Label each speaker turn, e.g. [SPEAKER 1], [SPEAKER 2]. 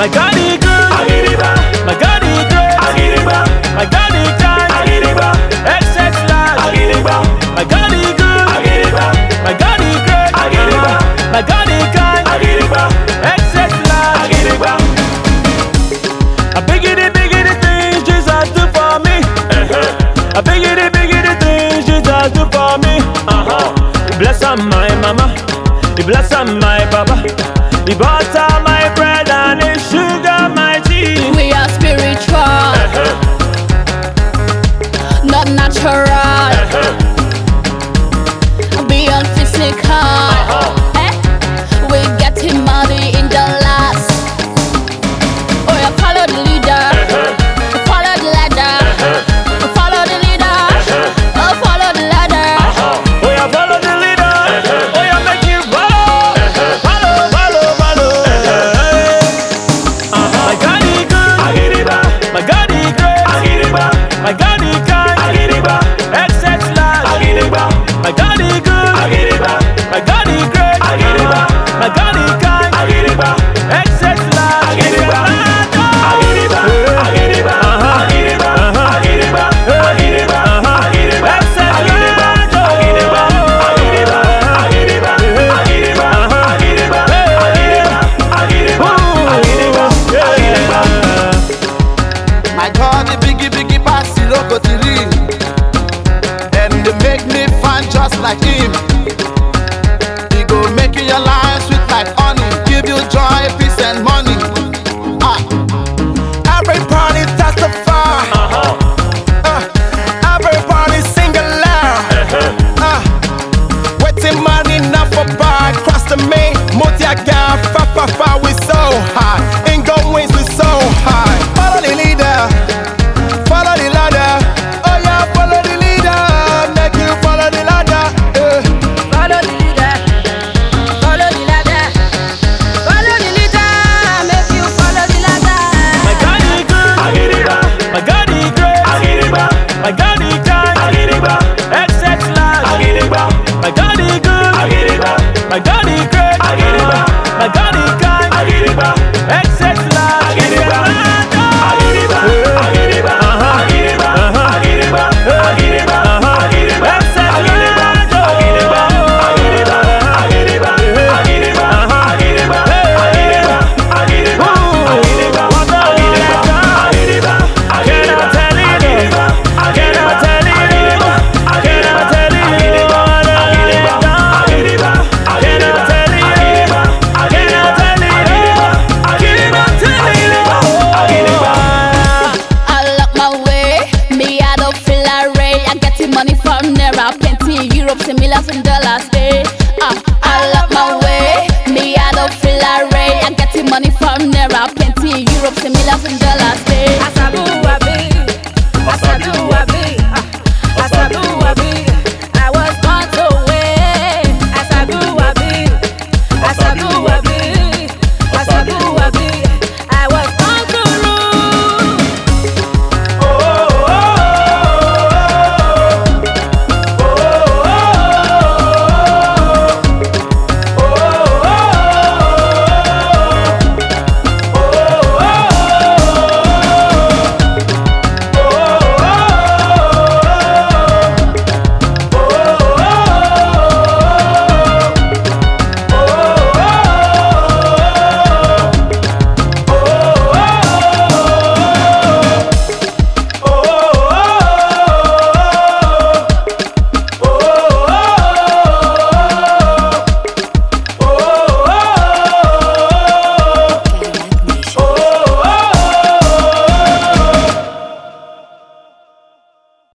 [SPEAKER 1] My God is good. Agiriba.
[SPEAKER 2] My God is great.
[SPEAKER 1] Agiriba.
[SPEAKER 2] My God is kind.
[SPEAKER 1] Agiriba.
[SPEAKER 2] Excess large.
[SPEAKER 1] Agiriba.
[SPEAKER 2] My God is good.
[SPEAKER 1] Agiriba.
[SPEAKER 2] My God is great.
[SPEAKER 1] Agiriba.
[SPEAKER 2] My God is kind.
[SPEAKER 1] Agiriba.
[SPEAKER 2] Excess large.
[SPEAKER 1] Agiriba.
[SPEAKER 2] A biggity biggity things Jesus do for me. Uh-huh. A biggity biggity things Jesus do for me.
[SPEAKER 1] Uh-huh.
[SPEAKER 2] Bless my mama. Bless my papa.
[SPEAKER 3] man just like him.
[SPEAKER 4] me, I don't feel a ray. I'm getting money from Naira, plenty Europe, similar of dollars, eh? Uh, I love my way. Me, I don't feel a ray. I'm getting money from